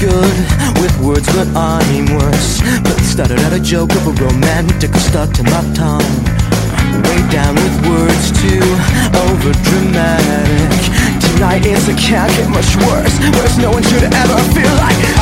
good with words, but I'm worse. But started out a joke of a romantic stuck to my tongue. Way down with words too over dramatic. Tonight is it can't get much worse. Worse, no one should ever feel like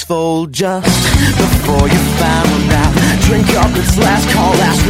fold just before you found out. Drink up, it's last call, last